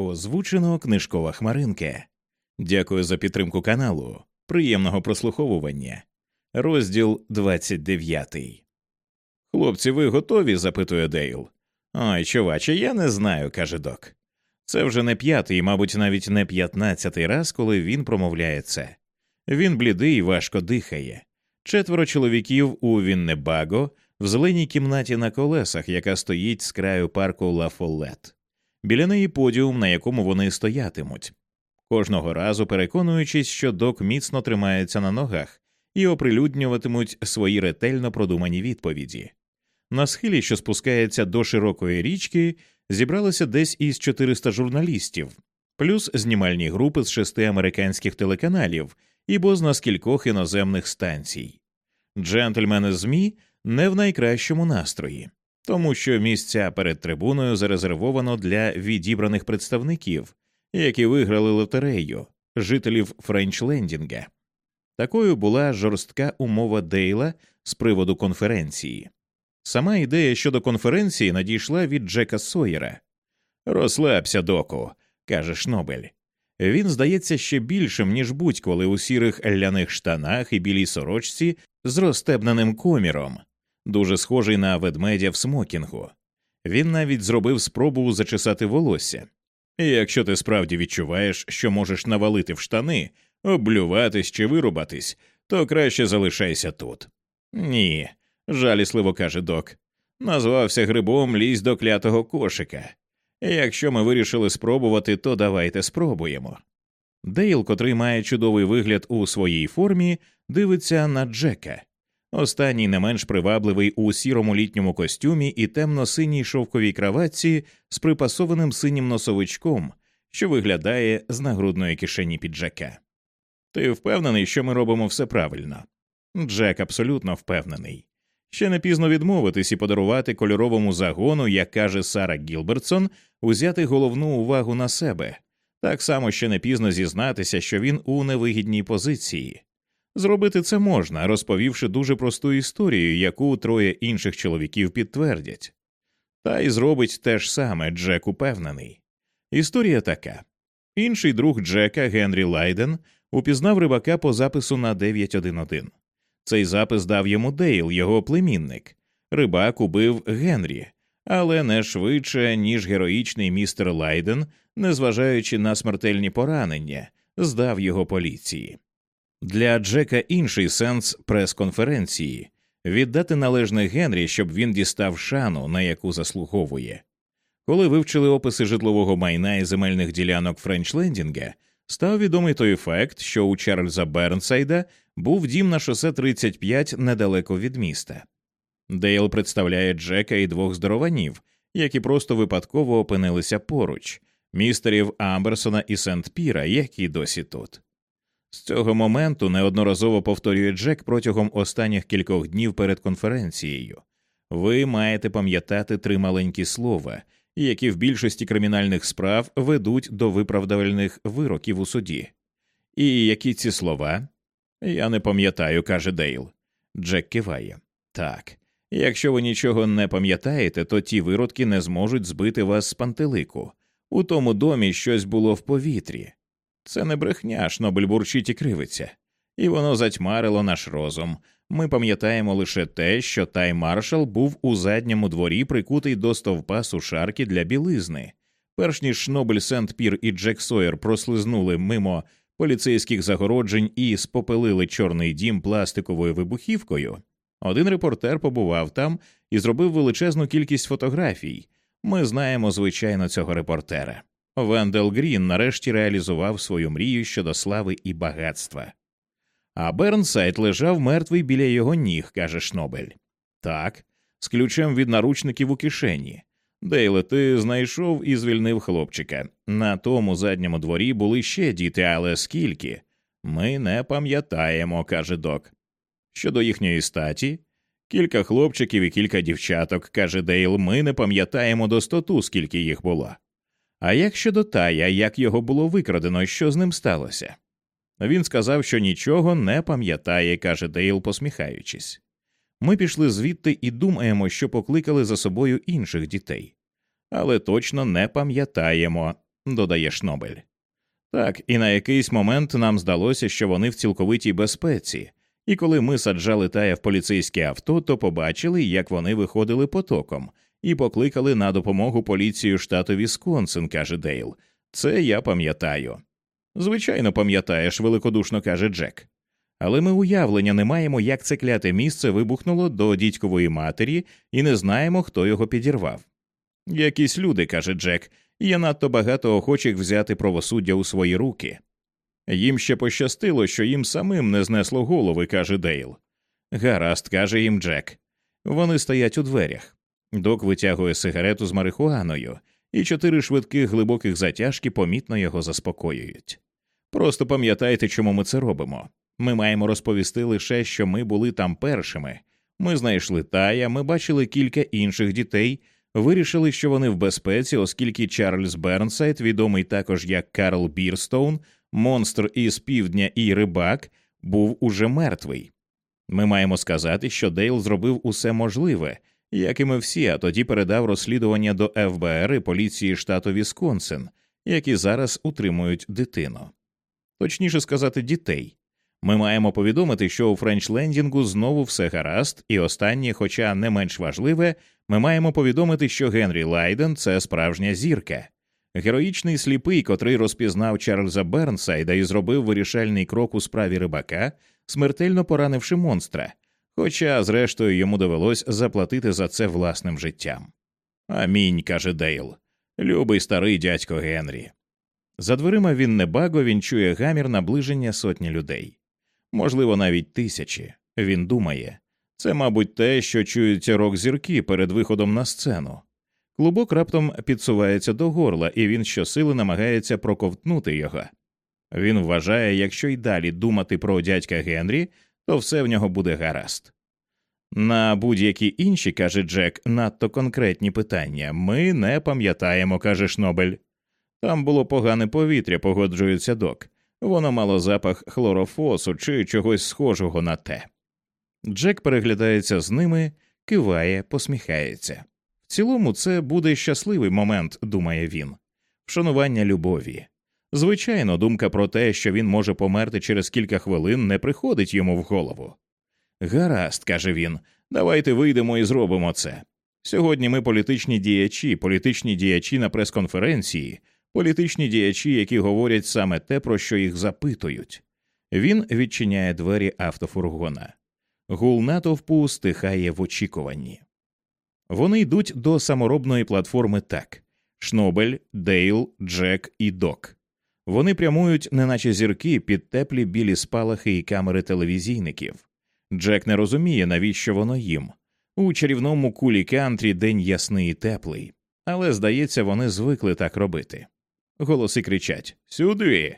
Озвучено книжкова хмаринка. Дякую за підтримку каналу. Приємного прослуховування. Розділ 29. Хлопці, ви готові? запитує Дейл. Ой, чуваче, я не знаю, каже док. Це вже не п'ятий, мабуть, навіть не п'ятнадцятий раз, коли він промовляє це. Він блідий і важко дихає. Четверо чоловіків у Віннебаго в зеленій кімнаті на колесах, яка стоїть з краю парку Ла Фоллет. Біля неї подіум, на якому вони стоятимуть. Кожного разу переконуючись, що док міцно тримається на ногах і оприлюднюватимуть свої ретельно продумані відповіді. На схилі, що спускається до широкої річки, зібралося десь із 400 журналістів, плюс знімальні групи з шести американських телеканалів і бозна з кількох іноземних станцій. Джентльмени ЗМІ не в найкращому настрої, тому що місця перед трибуною зарезервовано для відібраних представників, які виграли лотерею, жителів Френчлендінга. Такою була жорстка умова Дейла з приводу конференції. Сама ідея щодо конференції надійшла від Джека Сойера. Розслабся, доку, каже Шнобель. Він здається ще більшим, ніж будь-коли у сірих ляних штанах і білій сорочці з розстебненим коміром, дуже схожий на ведмедя в смокінгу. Він навіть зробив спробу зачесати волосся. І якщо ти справді відчуваєш, що можеш навалити в штани, облюватись чи вирубатись, то краще залишайся тут. Ні, жалісливо каже док. Назвався грибом лізь до клятого кошика. Якщо ми вирішили спробувати, то давайте спробуємо. Дейл, котрий має чудовий вигляд у своїй формі, дивиться на Джека. Останній не менш привабливий у сірому літньому костюмі і темно-синій шовковій краватці з припасованим синім носовичком, що виглядає з нагрудної кишені піджака. Ти впевнений, що ми робимо все правильно? Джек абсолютно впевнений. Ще не пізно відмовитись і подарувати кольоровому загону, як каже Сара Гілбертсон, узяти головну увагу на себе. Так само ще не пізно зізнатися, що він у невигідній позиції. Зробити це можна, розповівши дуже просту історію, яку троє інших чоловіків підтвердять. Та й зробить те ж саме Джек упевнений. Історія така інший друг Джека Генрі Лайден упізнав рибака по запису на 911. Цей запис дав йому Дейл, його племінник. Рибак убив Генрі, але не швидше, ніж героїчний містер Лайден, незважаючи на смертельні поранення, здав його поліції. Для Джека інший сенс прес-конференції віддати належне Генрі, щоб він дістав шану, на яку заслуговує. Коли вивчили описи житлового майна і земельних ділянок Френчлендінга, став відомий той факт, що у Чарльза Бернсайда був дім на шосе 35 недалеко від міста. Дейл представляє Джека і двох здорованів, які просто випадково опинилися поруч, містерів Амберсона і Сент Піра, які досі тут. З цього моменту неодноразово повторює Джек протягом останніх кількох днів перед конференцією. Ви маєте пам'ятати три маленькі слова, які в більшості кримінальних справ ведуть до виправдувальних вироків у суді. І які ці слова? Я не пам'ятаю, каже Дейл. Джек киває. Так. Якщо ви нічого не пам'ятаєте, то ті виродки не зможуть збити вас з пантелику. У тому домі щось було в повітрі. Це не брехня, шнобель бурчить і кривиться, і воно затьмарило наш розум. Ми пам'ятаємо лише те, що Тай Маршал був у задньому дворі прикутий до стовпа сушарки для білизни. Перш ніж Шнобель Сент Пір і Джек Сойер прослизнули мимо поліцейських загороджень і спопелили чорний дім пластиковою вибухівкою. Один репортер побував там і зробив величезну кількість фотографій. Ми знаємо, звичайно, цього репортера. Вендел Грін нарешті реалізував свою мрію щодо слави і багатства. А Бернсайд лежав мертвий біля його ніг, каже Шнобель. Так, з ключем від наручників у кишені. Дейле, ти знайшов і звільнив хлопчика. На тому задньому дворі були ще діти, але скільки? Ми не пам'ятаємо, каже Док. Щодо їхньої статі, кілька хлопчиків і кілька дівчаток, каже Дейл, ми не пам'ятаємо достоту, скільки їх було. А як щодо Тая, як його було викрадено, що з ним сталося? Він сказав, що нічого не пам'ятає, каже Дейл, посміхаючись. Ми пішли звідти і думаємо, що покликали за собою інших дітей, але точно не пам'ятаємо. додає Шнобель. Так, і на якийсь момент нам здалося, що вони в цілковитій безпеці, і коли ми саджали Тая в поліцейське авто, то побачили, як вони виходили потоком, і покликали на допомогу поліцію штату Вісконсин, каже Дейл. Це я пам'ятаю. Звичайно, пам'ятаєш, великодушно каже Джек. Але ми уявлення не маємо, як це кляте місце вибухнуло до дідькової матері, і не знаємо, хто його підірвав. Якісь люди, каже Джек, є надто багато охочих взяти правосуддя у свої руки. Їм ще пощастило, що їм самим не знесло голови, каже Дейл. Гаразд, каже їм Джек. Вони стоять у дверях. Док витягує сигарету з марихуаною, і чотири швидких глибоких затяжки помітно його заспокоюють. Просто пам'ятайте, чому ми це робимо. Ми маємо розповісти лише, що ми були там першими. Ми знайшли Тая, ми бачили кілька інших дітей, вирішили, що вони в безпеці, оскільки Чарльз Бернсайд, відомий також як Карл Бірстоун, монстр із півдня і рибак, був уже мертвий. Ми маємо сказати, що Дейл зробив усе можливе, як і ми всі, а тоді передав розслідування до ФБР і поліції штату Вісконсин, які зараз утримують дитину. Точніше сказати, дітей. Ми маємо повідомити, що у Френчлендінгу знову все гаразд, і останнє, хоча не менш важливе, ми маємо повідомити, що Генрі Лайден це справжня зірка. Героїчний сліпий, котрий розпізнав Чарльза Бернсайда і зробив вирішальний крок у справі рибака, смертельно поранивши монстра, хоча, зрештою, йому довелось заплатити за це власним життям. Амінь, каже Дейл. Любий старий дядько Генрі. За дверима він небаго він чує гамір наближення сотні людей, можливо, навіть тисячі. Він думає це, мабуть, те, що чують рок зірки перед виходом на сцену. Клубок раптом підсувається до горла, і він щосили намагається проковтнути його. Він вважає, якщо й далі думати про дядька Генрі, то все в нього буде гаразд. На будь-які інші, каже Джек, надто конкретні питання ми не пам'ятаємо, каже Шнобель. Там було погане повітря, погоджується док. Воно мало запах хлорофосу чи чогось схожого на те. Джек переглядається з ними, киває, посміхається. В цілому, це буде щасливий момент, думає він, вшанування любові. Звичайно, думка про те, що він може померти через кілька хвилин, не приходить йому в голову. Гаразд, каже він, давайте вийдемо і зробимо це. Сьогодні ми політичні діячі, політичні діячі на прес-конференції, політичні діячі, які говорять саме те, про що їх запитують. Він відчиняє двері автофургона. Гул натовпу стихає в очікуванні. Вони йдуть до саморобної платформи так Шнобель, Дейл, Джек і Док. Вони прямують, неначе зірки, під теплі білі спалахи і камери телевізійників. Джек не розуміє, навіщо воно їм. У чарівному кулі кантрі день ясний і теплий, але, здається, вони звикли так робити. Голоси кричать Сюди.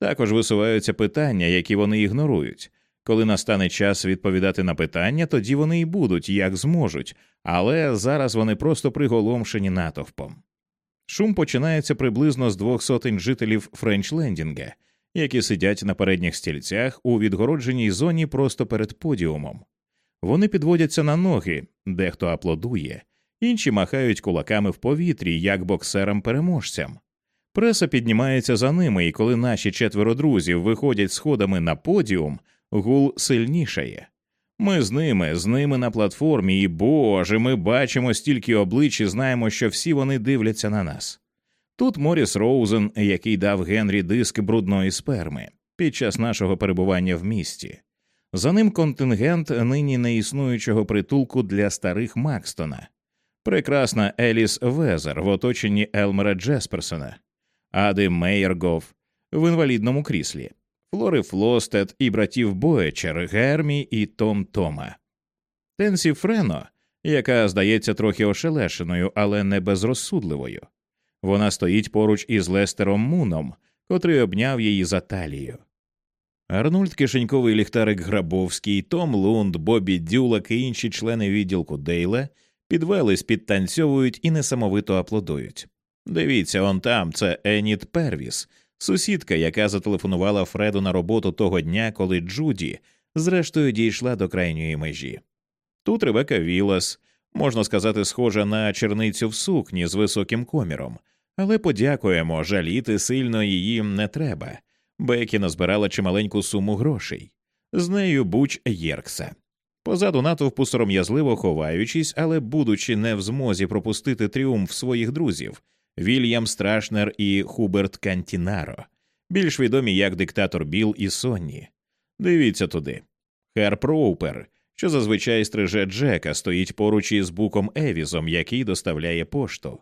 Також висуваються питання, які вони ігнорують. Коли настане час відповідати на питання, тоді вони й будуть, як зможуть, але зараз вони просто приголомшені натовпом. Шум починається приблизно з двох сотень жителів Френчлендінга, які сидять на передніх стільцях у відгородженій зоні просто перед подіумом. Вони підводяться на ноги, дехто аплодує, інші махають кулаками в повітрі, як боксерам переможцям. Преса піднімається за ними, і коли наші четверо друзів виходять сходами на подіум, гул сильнішає. Ми з ними, з ними на платформі, і Боже, ми бачимо стільки облич і знаємо, що всі вони дивляться на нас. Тут Моріс Роузен, який дав Генрі диск брудної сперми під час нашого перебування в місті. За ним контингент нині неіснуючого притулку для старих Макстона, прекрасна Еліс Везер в оточенні Елмера Джесперсона, Ади Мейергоф в інвалідному кріслі. Флори Флостед і братів Боечер, Гермі і Том Тома, Тенсі Френо, яка здається трохи ошелешеною, але не безрозсудливою. Вона стоїть поруч із Лестером Муном, котрий обняв її за талію. Арнольд кишеньковий ліхтарик Грабовський, Том Лунд, Бобі Дюлак і інші члени відділку Дейла підвелись, підтанцьовують і несамовито аплодують. Дивіться, он там це Еніт Первіс, сусідка, яка зателефонувала Фреду на роботу того дня, коли Джуді, зрештою, дійшла до крайньої межі. Тут Ребека Вілас, можна сказати, схожа на черницю в сукні з високим коміром, Але подякуємо, жаліти сильно її не треба. Бекі назбирала чималеньку суму грошей. З нею Буч Єркса. Позаду натовпу сором'язливо ховаючись, але будучи не в змозі пропустити тріумф своїх друзів, Вільям Страшнер і Хуберт Кантінаро, більш відомі як диктатор Біл і Сонні. Дивіться туди. Херп Роупер, що зазвичай стриже Джека, стоїть поруч із буком Евізом, який доставляє пошту.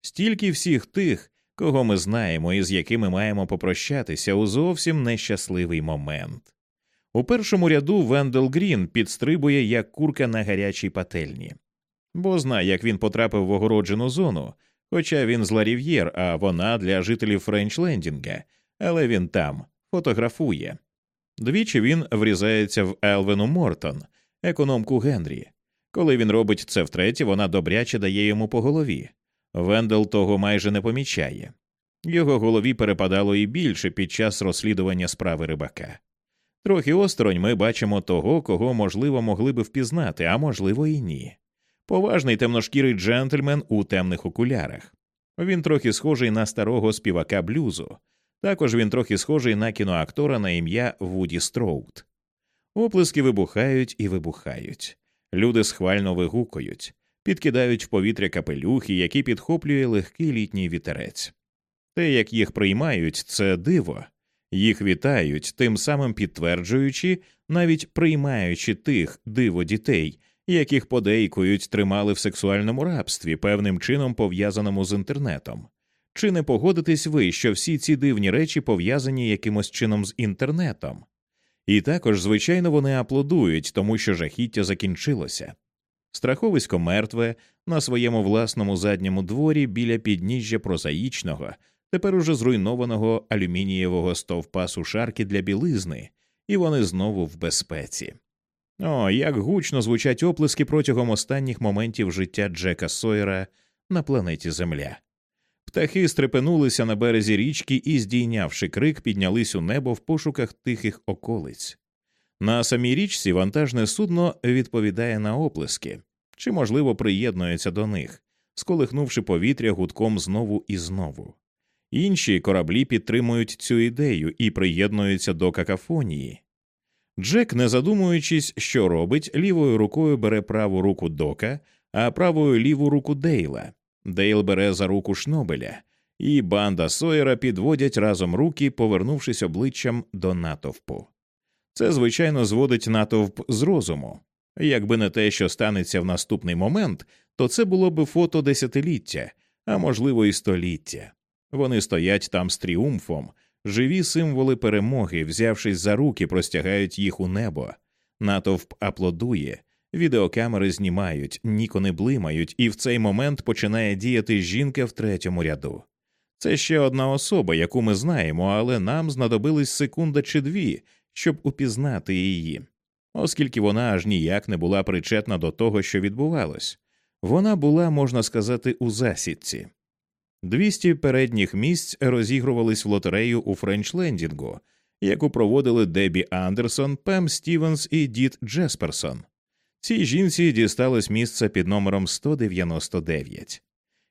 Стільки всіх тих, кого ми знаємо і з якими маємо попрощатися у зовсім нещасливий момент. У першому ряду Вендел Грін підстрибує як курка на гарячій пательні, бо знає, як він потрапив в огороджену зону, хоча він з Ларів'єр, а вона для жителів Френчлендінга, але він там фотографує. Двічі він врізається в Елвену Мортон, економку Генрі. Коли він робить це втретє, вона добряче дає йому по голові. Вендел того майже не помічає. Його голові перепадало і більше під час розслідування справи рибака. Трохи осторонь ми бачимо того, кого, можливо, могли би впізнати, а можливо, і ні. Поважний темношкірий джентльмен у темних окулярах. Він трохи схожий на старого співака блюзу, також він трохи схожий на кіноактора на ім'я Вуді Строут. Оплески вибухають і вибухають. Люди схвально вигукують, підкидають в повітря капелюхи, які підхоплює легкий літній вітерець. Те, як їх приймають, це диво, їх вітають, тим самим підтверджуючи, навіть приймаючи тих диво дітей, яких подейкують тримали в сексуальному рабстві, певним чином пов'язаному з інтернетом. Чи не погодитесь ви, що всі ці дивні речі пов'язані якимось чином з інтернетом? І також, звичайно, вони аплодують, тому що жахіття закінчилося. Страховисько мертве на своєму власному задньому дворі біля підніжжя прозаїчного, тепер уже зруйнованого алюмінієвого стовпа сушарки для білизни, і вони знову в безпеці. О, як гучно звучать оплески протягом останніх моментів життя Джека Сойера на планеті Земля. Птахи стрепенулися на березі річки і, здійнявши крик, піднялись у небо в пошуках тихих околиць. На самій річці вантажне судно відповідає на оплески чи, можливо, приєднується до них, сколихнувши повітря гудком знову і знову. Інші кораблі підтримують цю ідею і приєднуються до какафонії. Джек, не задумуючись, що робить, лівою рукою бере праву руку дока, а правою ліву руку Дейла. Дейл бере за руку Шнобеля, і банда Сойера підводять разом руки, повернувшись обличчям до натовпу. Це, звичайно, зводить натовп з розуму. Якби не те, що станеться в наступний момент, то це було б фото десятиліття, а можливо, і століття. Вони стоять там з тріумфом, живі символи перемоги, взявшись за руки, простягають їх у небо. Натовп аплодує, відеокамери знімають, нікони блимають, і в цей момент починає діяти жінка в третьому ряду. Це ще одна особа, яку ми знаємо, але нам знадобились секунда чи дві, щоб упізнати її, оскільки вона аж ніяк не була причетна до того, що відбувалось. Вона була, можна сказати, у засідці. Двісті передніх місць розігрувались в лотерею у Френчлендінгу, яку проводили Дебі Андерсон, Пем Стівенс і Діт Джесперсон. Цій жінці дісталось місце під номером 199.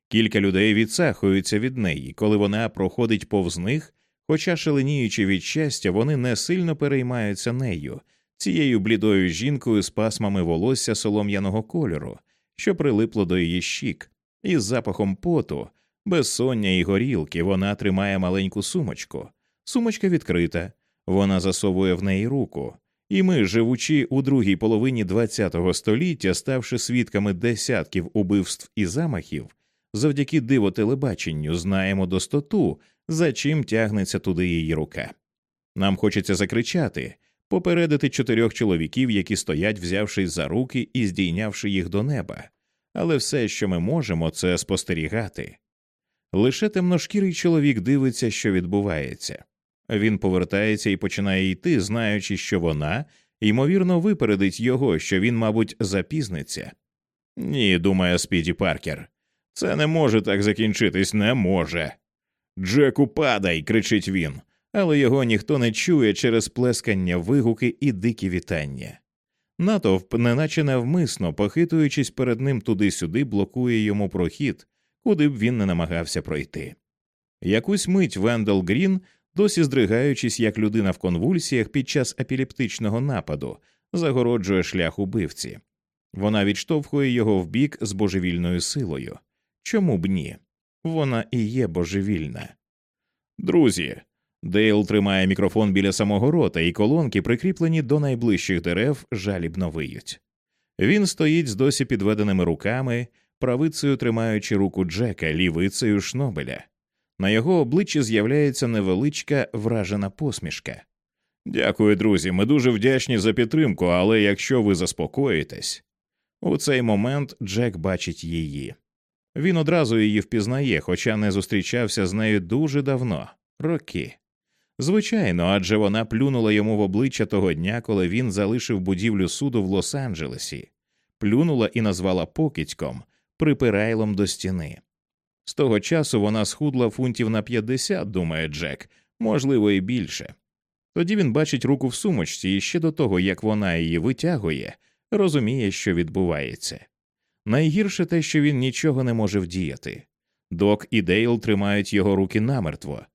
Кілька людей відсахуються від неї, коли вона проходить повз них, хоча, шаленіючи від щастя, вони не сильно переймаються нею, цією блідою жінкою з пасмами волосся солом'яного кольору, що прилипло до її щік, із запахом поту, безсоння і горілки вона тримає маленьку сумочку. Сумочка відкрита, вона засовує в неї руку. І ми, живучи у другій половині ХХ століття, ставши свідками десятків убивств і замахів, завдяки диво телебаченню знаємо достоту, за чим тягнеться туди її рука. Нам хочеться закричати, попередити чотирьох чоловіків, які стоять, взявшись за руки і здійнявши їх до неба, але все, що ми можемо, це спостерігати. Лише темношкірий чоловік дивиться, що відбувається. Він повертається і починає йти, знаючи, що вона, ймовірно, випередить його, що він, мабуть, запізниться. Ні, думає Спіді Паркер. Це не може так закінчитись, не може. Джеку, падай, кричить він, але його ніхто не чує через плескання, вигуки і дикі вітання. Натовп, неначе навмисно, похитуючись перед ним туди-сюди, блокує йому прохід, куди б він не намагався пройти. Якусь мить Вендел Грін, досі здригаючись як людина в конвульсіях під час епілептичного нападу, загороджує шлях убивці. Вона відштовхує його в бік з божевільною силою. Чому б ні? Вона і є божевільна. Друзі. Дейл тримає мікрофон біля самого рота, і колонки, прикріплені до найближчих дерев, жалібно виють. Він стоїть з досі підведеними руками, правицею тримаючи руку Джека, лівицею шнобеля. На його обличчі з'являється невеличка вражена посмішка. Дякую, друзі. Ми дуже вдячні за підтримку, але якщо ви заспокоїтесь. У цей момент Джек бачить її. Він одразу її впізнає, хоча не зустрічався з нею дуже давно роки. Звичайно, адже вона плюнула йому в обличчя того дня, коли він залишив будівлю суду в Лос-Анджелесі, плюнула і назвала покидьком, припирайлом до стіни. З того часу вона схудла фунтів на 50, думає Джек, можливо, і більше. Тоді він бачить руку в сумочці і ще до того, як вона її витягує, розуміє, що відбувається. Найгірше те, що він нічого не може вдіяти. Док і Дейл тримають його руки намертво.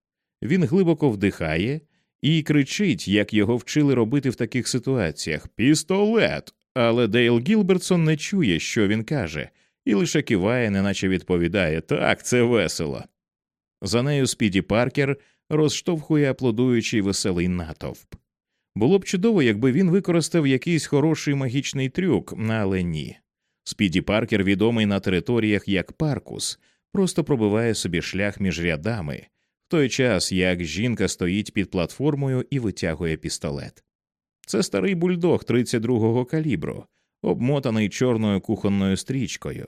Він глибоко вдихає і кричить, як його вчили робити в таких ситуаціях Пістолет. Але Дейл Гілбертсон не чує, що він каже, і лише киває, неначе відповідає Так, це весело. За нею Спіді Паркер розштовхує аплодуючий веселий натовп. Було б чудово, якби він використав якийсь хороший магічний трюк, але ні. Спіді Паркер, відомий на територіях як Паркус, просто пробиває собі шлях між рядами, в той час як жінка стоїть під платформою і витягує пістолет. Це старий бульдог 32-го калібру, обмотаний чорною кухонною стрічкою,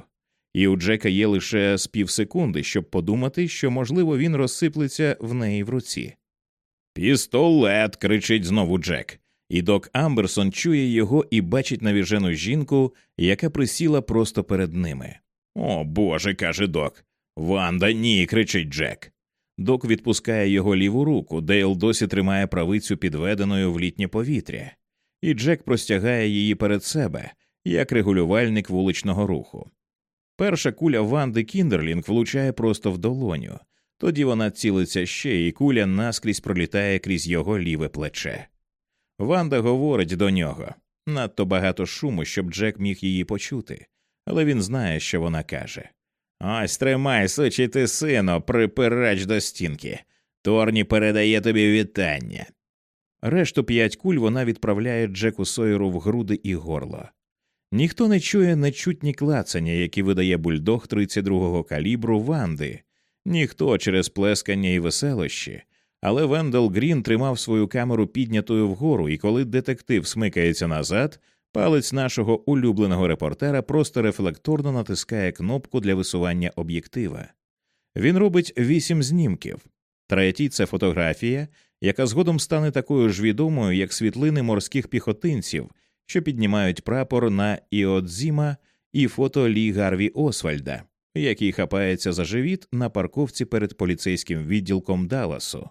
і у Джека є лише з півсекунди, щоб подумати, що, можливо, він розсиплеться в неї в руці. Пістолет. кричить знову Джек, і док Амберсон чує його і бачить навіжену жінку, яка присіла просто перед ними. О Боже, каже док. Ванда, ні, кричить Джек. Док відпускає його ліву руку, Дейл досі тримає правицю підведеною в літнє повітря, і Джек простягає її перед себе, як регулювальник вуличного руху. Перша куля Ванди Кіндерлінг влучає просто в долоню, тоді вона цілиться ще, і куля наскрізь пролітає крізь його ліве плече. Ванда говорить до нього надто багато шуму, щоб Джек міг її почути, але він знає, що вона каже. Ось тримай, сучий ти сино, припирач до стінки. Торні передає тобі вітання. Решту п'ять куль вона відправляє Джеку Сойеру в груди і горло. Ніхто не чує нечутні клацання, які видає бульдог 32-го калібру Ванди, ніхто через плескання і веселощі, але Вендел Грін тримав свою камеру піднятою вгору, і коли детектив смикається назад, палець нашого улюбленого репортера просто рефлекторно натискає кнопку для висування об'єктива. Він робить вісім знімків. Третій це фотографія, яка згодом стане такою ж відомою, як світлини морських піхотинців, що піднімають прапор на Іодзіма і фото Лі Гарві Освальда, який хапається за живіт на парковці перед поліцейським відділком Далласу.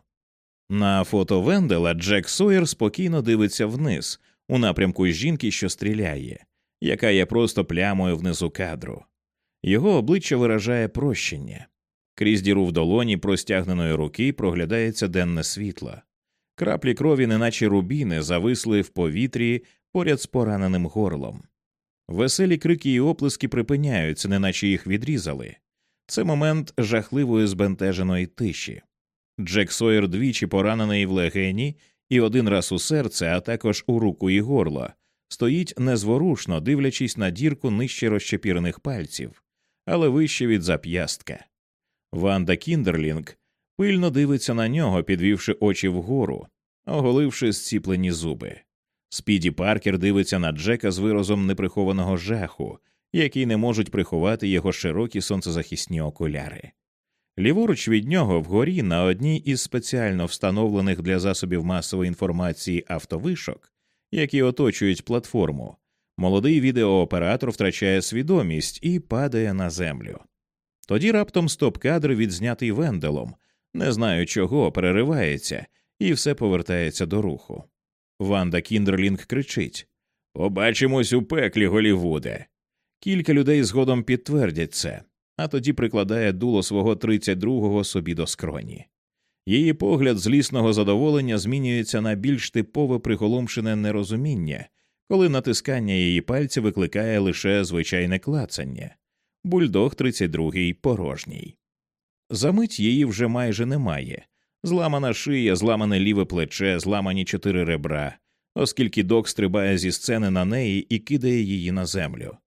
На фото Вендела Джек Сойер спокійно дивиться вниз, у напрямку жінки, що стріляє, яка є просто плямою внизу кадру. Його обличчя виражає прощення. Крізь діру в долоні простягненої руки проглядається денне світло. Краплі крові, неначе рубіни, зависли в повітрі поряд з пораненим горлом. Веселі крики і оплески припиняються, неначе їх відрізали. Це момент жахливої збентеженої тиші. Джек Сойер двічі поранений в легені і один раз у серце, а також у руку і горло, стоїть незворушно, дивлячись на дірку нижче розчепірених пальців, але вище від зап'ястка. Ванда Кіндерлінг пильно дивиться на нього, підвівши очі вгору, оголивши зціплені зуби. Спіді Паркер дивиться на Джека з виразом неприхованого жаху, який не можуть приховати його широкі сонцезахисні окуляри. Ліворуч від нього вгорі на одній із спеціально встановлених для засобів масової інформації автовишок, які оточують платформу, молодий відеооператор втрачає свідомість і падає на землю. Тоді раптом стоп-кадр, відзнятий венделом, не знаю чого, переривається, і все повертається до руху. Ванда Кіндерлінг кричить Побачимось у пеклі Голівуде. Кілька людей згодом підтвердять це. а тоді прикладає дуло свого 32-го собі до скроні. Її погляд злісного задоволення змінюється на більш типове приголомшене нерозуміння, коли натискання її пальців викликає лише звичайне клацання. Бульдог 32-й порожній. Замить її вже майже немає. Зламана шия, зламане ліве плече, зламані чотири ребра, оскільки док стрибає зі сцени на неї і кидає її на землю.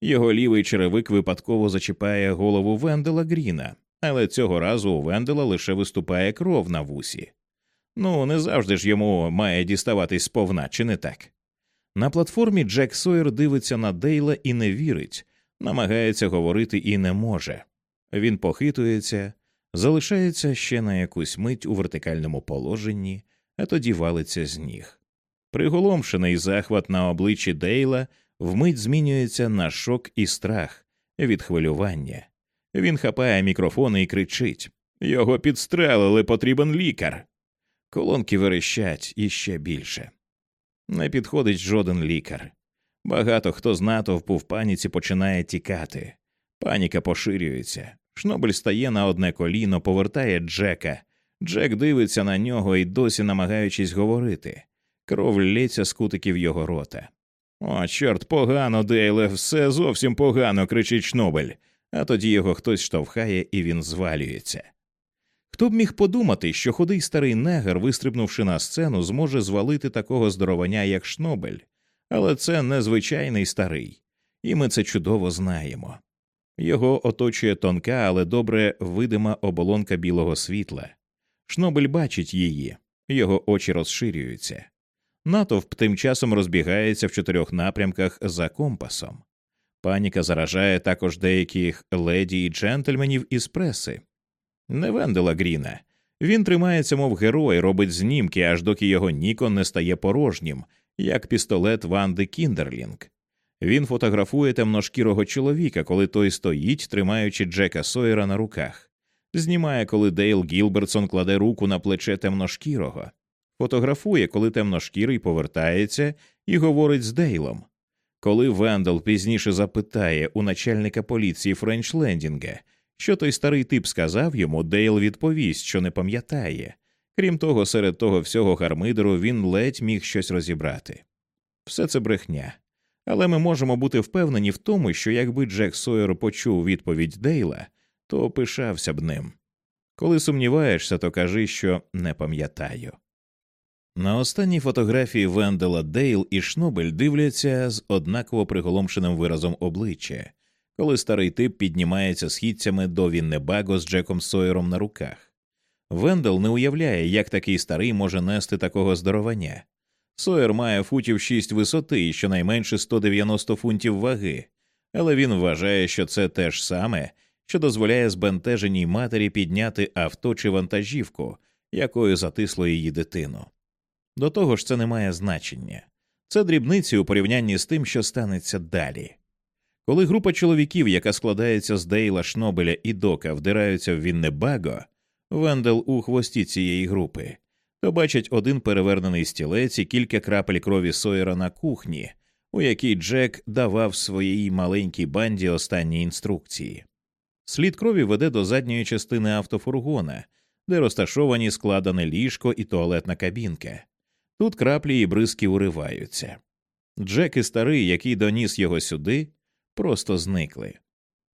Його лівий черевик випадково зачіпає голову Вендела Гріна, але цього разу у Вендела лише виступає кров на вусі. Ну, не завжди ж йому має діставатись сповна, чи не так? На платформі Джек Сойер дивиться на Дейла і не вірить, намагається говорити і не може. Він похитується, залишається ще на якусь мить у вертикальному положенні, а тоді валиться з ніг. Приголомшений захват на обличчі Дейла вмить змінюється на шок і страх від хвилювання. Він хапає мікрофони і кричить Його підстрелили, потрібен лікар. Колонки верещать іще більше. Не підходить жоден лікар. Багато хто з натовпу в паніці починає тікати. Паніка поширюється. Шнобель стає на одне коліно, повертає Джека. Джек дивиться на нього і досі намагаючись говорити. Кров лється з кутиків його рота. О, чорт, погано, Дейле, все зовсім погано, кричить Шнобель, а тоді його хтось штовхає і він звалюється. Хто б міг подумати, що худий старий негр, вистрибнувши на сцену, зможе звалити такого здоровання, як Шнобель, але це незвичайний старий, і ми це чудово знаємо. Його оточує тонка, але добре видима оболонка білого світла. Шнобель бачить її, його очі розширюються. Натовп тим часом розбігається в чотирьох напрямках за компасом. Паніка заражає також деяких леді і джентльменів із преси. Не Вендела Гріна. Він тримається, мов герой, робить знімки, аж доки його Нікон не стає порожнім, як пістолет Ванди Кіндерлінг. Він фотографує темношкірого чоловіка, коли той стоїть, тримаючи Джека Сойера на руках, знімає, коли Дейл Гілбертсон кладе руку на плече темношкірого, фотографує, коли темношкірий повертається і говорить з Дейлом. Коли Вендел пізніше запитає у начальника поліції Френчлендінга, що той старий тип сказав йому, Дейл відповість, що не пам'ятає. Крім того, серед того всього гармидеру він ледь міг щось розібрати. Все це брехня. Але ми можемо бути впевнені в тому, що якби Джек Сойер почув відповідь Дейла, то пишався б ним. Коли сумніваєшся, то кажи, що не пам'ятаю. На останній фотографії Вендела Дейл і Шнобель дивляться з однаково приголомшеним виразом обличчя, коли старий тип піднімається східцями до Віннебаго з Джеком Сойером на руках. Вендел не уявляє, як такий старий може нести такого здоровання. Сойер має футів 6 висоти і щонайменше 190 фунтів ваги, але він вважає, що це те ж саме, що дозволяє збентеженій матері підняти авто чи вантажівку, якою затисло її дитину. До того ж, це не має значення. Це дрібниці у порівнянні з тим, що станеться далі. Коли група чоловіків, яка складається з Дейла, Шнобеля і Дока, вдираються в Віннебаго, Вендел у хвості цієї групи, то бачать один перевернений стілець і кілька крапель крові Сойера на кухні, у якій Джек давав своїй маленькій банді останні інструкції. Слід крові веде до задньої частини автофургона, де розташовані складене ліжко і туалетна кабінка. Тут краплі і бризки уриваються. Джек і старий, який доніс його сюди, просто зникли.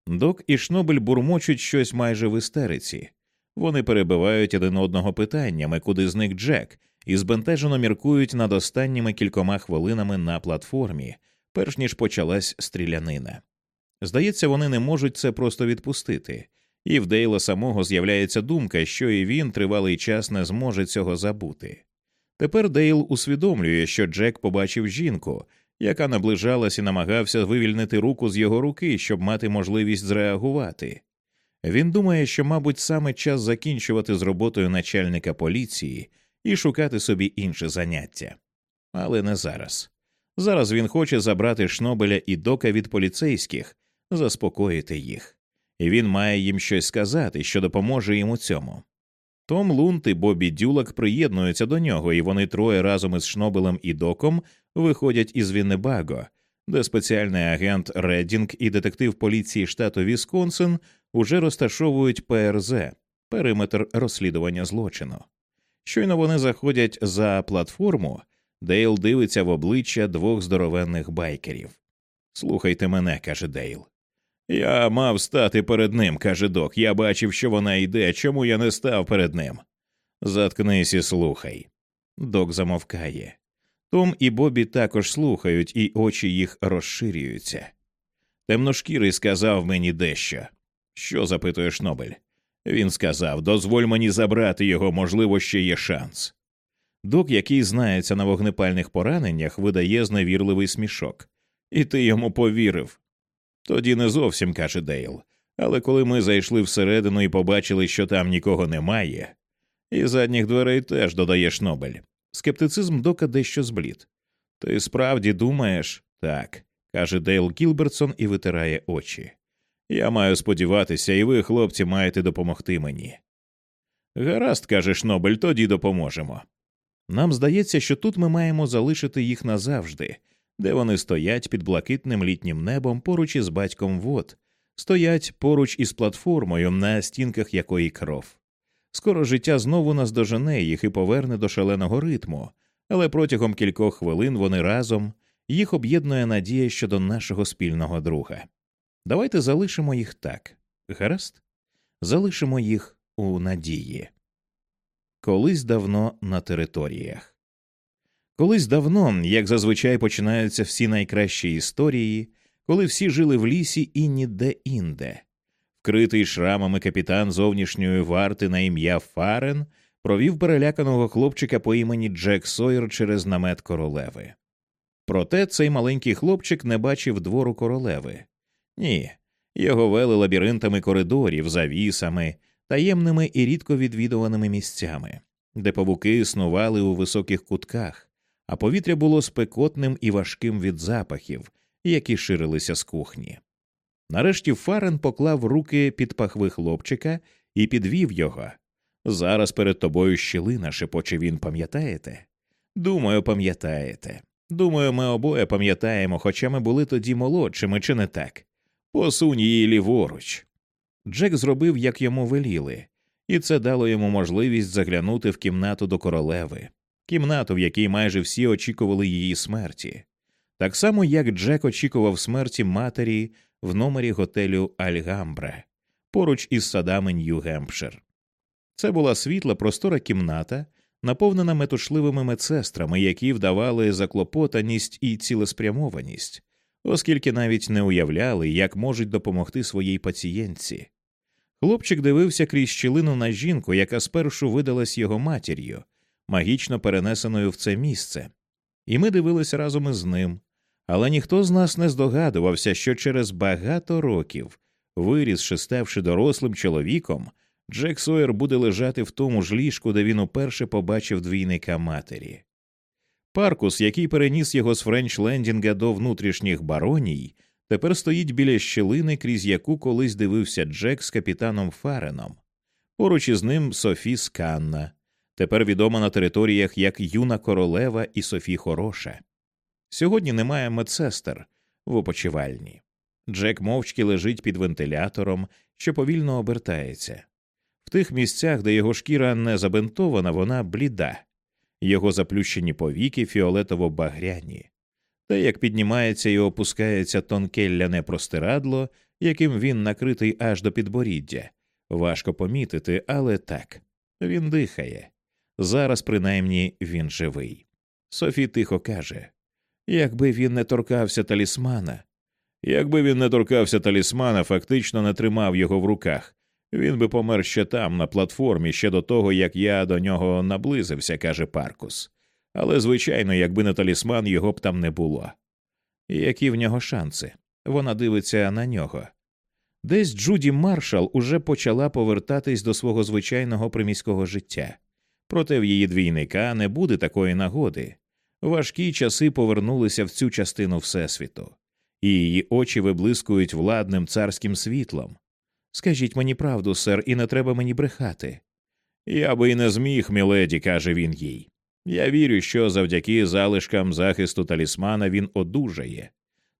Док і Шнобель бурмочуть щось майже в істериці. Вони перебивають один одного питаннями, куди зник Джек, і збентежено міркують над останніми кількома хвилинами на платформі, перш ніж почалась стрілянина. Здається, вони не можуть це просто відпустити, і в Дейла самого з'являється думка, що і він тривалий час не зможе цього забути. Тепер Дейл усвідомлює, що Джек побачив жінку, яка наближалась і намагався вивільнити руку з його руки, щоб мати можливість зреагувати. Він думає, що, мабуть, саме час закінчувати з роботою начальника поліції і шукати собі інше заняття. Але не зараз. Зараз він хоче забрати Шнобеля і дока від поліцейських, заспокоїти їх, і він має їм щось сказати, що допоможе їм у цьому. Том Лунт і Бобі Дюлак приєднуються до нього, і вони троє разом із Шнобелем і доком виходять із Віннебаго, де спеціальний агент Реддінг і детектив поліції штату Вісконсин уже розташовують ПРЗ периметр розслідування злочину. Щойно вони заходять за платформу, Дейл дивиться в обличчя двох здоровенних байкерів. Слухайте мене, каже Дейл. Я мав стати перед ним, каже док. Я бачив, що вона йде. Чому я не став перед ним? Заткнись і слухай. Док замовкає. Том і Бобі також слухають, і очі їх розширюються. Темношкірий сказав мені дещо. Що запитує Шнобель? Він сказав дозволь мені забрати його, можливо, ще є шанс. Док, який знається на вогнепальних пораненнях, видає зневірливий смішок. І ти йому повірив. Тоді не зовсім каже Дейл. Але коли ми зайшли всередину і побачили, що там нікого немає, і задніх дверей теж додає Шнобель. Скептицизм дока дещо зблід. Ти справді думаєш? Так, каже Дейл Гілбертсон і витирає очі. Я маю сподіватися, і ви, хлопці, маєте допомогти мені. Гаразд, каже Шнобель, тоді допоможемо. Нам здається, що тут ми маємо залишити їх назавжди, де вони стоять під блакитним літнім небом поруч із батьком вод, стоять поруч із платформою, на стінках якої кров. Скоро життя знову наздожене їх і поверне до шаленого ритму, але протягом кількох хвилин вони разом їх об'єднує надія щодо нашого спільного друга. Давайте залишимо їх так. Гаразд? Залишимо їх у надії. Колись давно на територіях. Колись давно, як зазвичай починаються всі найкращі історії, коли всі жили в лісі і ніде інде. Вкритий шрамами капітан зовнішньої варти на ім'я Фарен провів переляканого хлопчика по імені Джек Сойер через намет королеви. Проте цей маленький хлопчик не бачив двору королеви. Ні, його вели лабіринтами коридорів, завісами, таємними і рідко відвідуваними місцями, де павуки снували у високих кутках, а повітря було спекотним і важким від запахів, які ширилися з кухні. Нарешті Фарен поклав руки під пахви хлопчика і підвів його. Зараз перед тобою щілина, шепоче він, пам'ятаєте? Думаю, пам'ятаєте. Думаю, ми обоє пам'ятаємо, хоча ми були тоді молодшими, чи не так? Посунь її ліворуч. Джек зробив, як йому веліли, і це дало йому можливість заглянути в кімнату до королеви, кімнату, в якій майже всі очікували її смерті. Так само, як Джек очікував смерті матері в номері готелю Альгамбре поруч із садами Нью-Гемпшир. Це була світла простора кімната, наповнена метушливими медсестрами, які вдавали заклопотаність і цілеспрямованість, оскільки навіть не уявляли, як можуть допомогти своїй пацієнтці. Хлопчик дивився крізь щілину на жінку, яка спершу видалась його матір'ю, магічно перенесеною в це місце, і ми дивилися разом із ним. Але ніхто з нас не здогадувався, що через багато років, вирісши, ставши дорослим чоловіком, Джек Сойер буде лежати в тому ж ліжку, де він уперше побачив двійника матері. Паркус, який переніс його з Френч-Лендінга до внутрішніх бароній, тепер стоїть біля щілини, крізь яку колись дивився Джек з капітаном Фареном. Поруч із ним Софі Сканна, тепер відома на територіях як Юна Королева і Софі Хороша. Сьогодні немає медсестер в опочивальні. Джек мовчки лежить під вентилятором, що повільно обертається. В тих місцях, де його шкіра не забинтована, вона бліда, його заплющені повіки фіолетово багряні. Те, як піднімається і опускається тонке ляне простирадло, яким він накритий аж до підборіддя, важко помітити, але так він дихає. Зараз, принаймні, він живий. Софі тихо каже Якби він не торкався талісмана, якби він не торкався талісмана, фактично не тримав його в руках, він би помер ще там, на платформі, ще до того, як я до нього наблизився, каже Паркус. Але, звичайно, якби не талісман, його б там не було. Які в нього шанси? Вона дивиться на нього. Десь Джуді Маршал уже почала повертатись до свого звичайного приміського життя, проте в її двійника не буде такої нагоди. Важкі часи повернулися в цю частину Всесвіту, і її очі виблискують владним царським світлом. Скажіть мені правду, сер, і не треба мені брехати. Я би і не зміг, міледі, каже він їй. Я вірю, що завдяки залишкам захисту талісмана він одужає.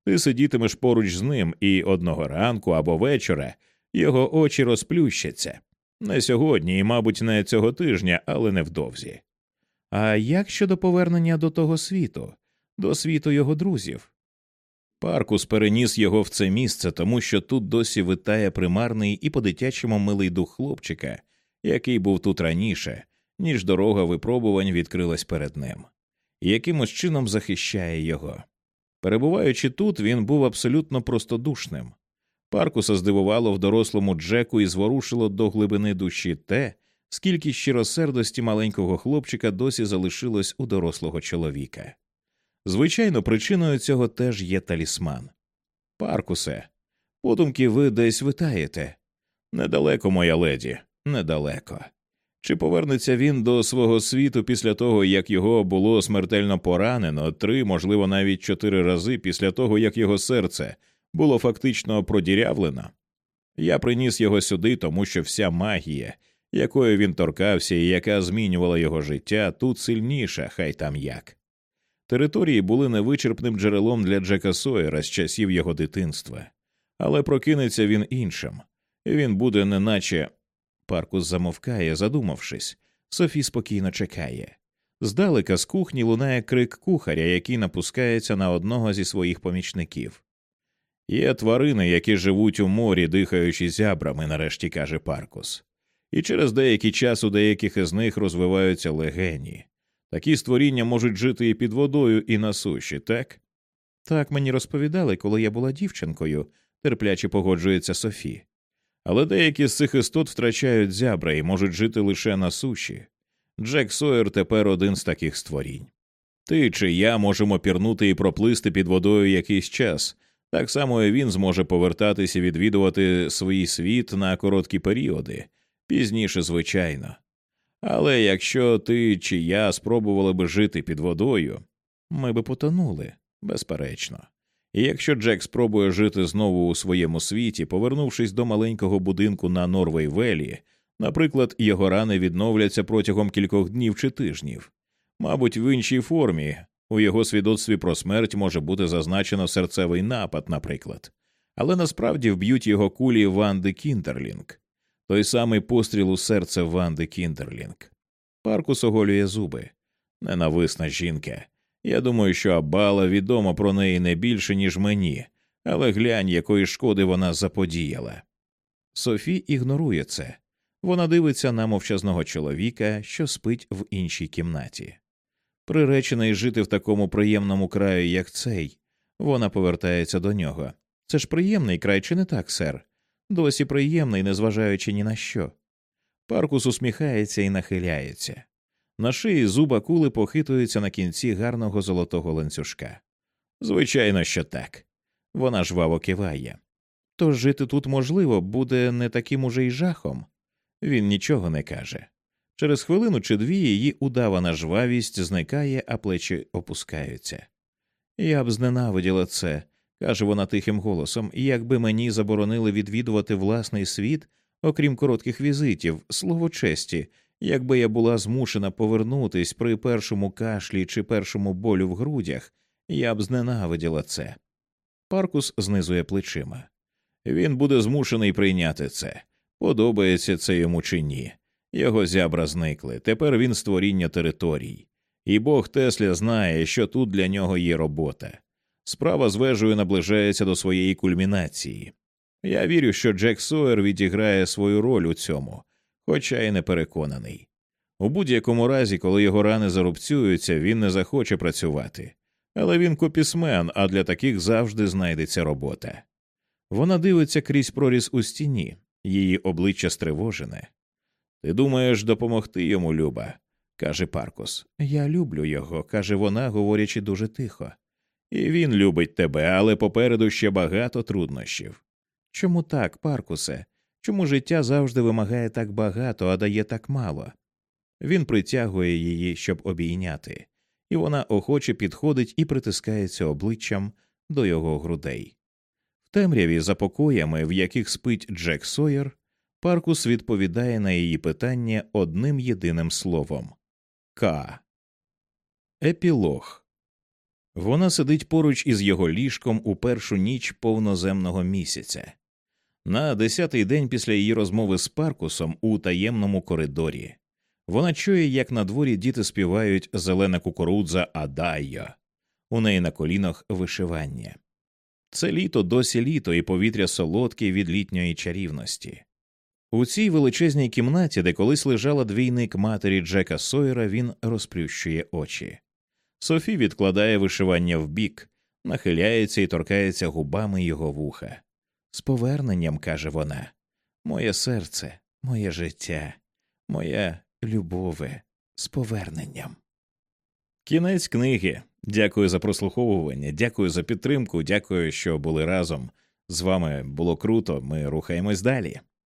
Ти сидітимеш поруч з ним, і одного ранку або вечора його очі розплющаться. Не сьогодні і, мабуть, не цього тижня, але невдовзі. А як щодо повернення до того світу, до світу його друзів? Паркус переніс його в це місце, тому що тут досі витає примарний і по дитячому милий дух хлопчика, який був тут раніше, ніж дорога випробувань відкрилась перед ним, і якимось чином захищає його. Перебуваючи тут, він був абсолютно простодушним. Паркуса здивувало в дорослому Джеку і зворушило до глибини душі те, скільки щиросердості маленького хлопчика досі залишилось у дорослого чоловіка. Звичайно, причиною цього теж є талісман. Паркусе, подумки ви десь витаєте. Недалеко, моя леді, недалеко. Чи повернеться він до свого світу після того, як його було смертельно поранено, три, можливо, навіть чотири рази після того, як його серце було фактично продірявлено? Я приніс його сюди, тому що вся магія, якою він торкався і яка змінювала його життя, тут сильніша, хай там як. Території були невичерпним джерелом для Джека Сойера з часів його дитинства, але прокинеться він іншим, він буде неначе. Паркус замовкає, задумавшись. Софі спокійно чекає. Здалека з кухні лунає крик кухаря, який напускається на одного зі своїх помічників. Є тварини, які живуть у морі, дихаючи зябрами, нарешті каже Паркус, і через деякий час у деяких із них розвиваються легені. Такі створіння можуть жити і під водою, і на суші, так? Так мені розповідали, коли я була дівчинкою, терпляче погоджується Софі. Але деякі з цих істот втрачають зябра і можуть жити лише на суші. Джек Сойер тепер один з таких створінь. Ти чи я можемо пірнути і проплисти під водою якийсь час, так само і він зможе повертатися і відвідувати свій світ на короткі періоди, пізніше, звичайно. Але якщо ти чи я спробували би жити під водою, ми би потонули, безперечно. І якщо Джек спробує жити знову у своєму світі, повернувшись до маленького будинку на Норвей-Веллі, наприклад, його рани відновляться протягом кількох днів чи тижнів, мабуть, в іншій формі у його свідоцтві про смерть може бути зазначено серцевий напад, наприклад, але насправді вб'ють його кулі Ванди Кіндерлінг той самий постріл у серце Ванди Кіндерлінг. Паркус оголює зуби. Ненависна жінка. Я думаю, що Абала відомо про неї не більше, ніж мені, але глянь, якої шкоди вона заподіяла. Софі ігнорує це. Вона дивиться на мовчазного чоловіка, що спить в іншій кімнаті. Приречений жити в такому приємному краю, як цей, вона повертається до нього. Це ж приємний край, чи не так, сер? Досі приємний, незважаючи ні на що. Паркус усміхається і нахиляється. На шиї зуба кули похитуються на кінці гарного золотого ланцюжка. Звичайно, що так. Вона жваво киває. Тож жити тут, можливо, буде не таким уже й жахом. Він нічого не каже. Через хвилину чи дві її удавана жвавість зникає, а плечі опускаються. Я б зненавиділа це, каже вона тихим голосом, якби мені заборонили відвідувати власний світ, окрім коротких візитів, слово честі, якби я була змушена повернутись при першому кашлі чи першому болю в грудях, я б зненавиділа це. Паркус знизує плечима. Він буде змушений прийняти це. Подобається це йому чи ні. Його зябра зникли. Тепер він створіння територій. І Бог Тесля знає, що тут для нього є робота. Справа з вежею наближається до своєї кульмінації. Я вірю, що Джек Сойер відіграє свою роль у цьому, хоча й не переконаний. У будь-якому разі, коли його рани зарубцюються, він не захоче працювати. Але він копісмен, а для таких завжди знайдеться робота. Вона дивиться крізь проріз у стіні, її обличчя стривожене. Ти думаєш допомогти йому, Люба? каже Паркус. Я люблю його, каже вона, говорячи дуже тихо. І він любить тебе, але попереду ще багато труднощів. Чому так, Паркусе? Чому життя завжди вимагає так багато, а дає так мало? Він притягує її, щоб обійняти, і вона охоче підходить і притискається обличчям до його грудей. В темряві за покоями, в яких спить Джек Сойер, Паркус відповідає на її питання одним єдиним словом К. Епілог Вона сидить поруч із його ліжком у першу ніч повноземного місяця. На десятий день після її розмови з Паркусом у таємному коридорі. Вона чує, як на дворі діти співають зелена кукурудза Адайо. У неї на колінах вишивання. Це літо досі літо, і повітря солодке від літньої чарівності. У цій величезній кімнаті, де колись лежала двійник матері Джека Сойера, він розплющує очі. Софі відкладає вишивання вбік, нахиляється і торкається губами його вуха. З поверненням, каже вона, моє серце, моє життя, моя любове, з поверненням. Кінець книги. Дякую за прослуховування, дякую за підтримку, дякую, що були разом. З вами було круто. Ми рухаємось далі.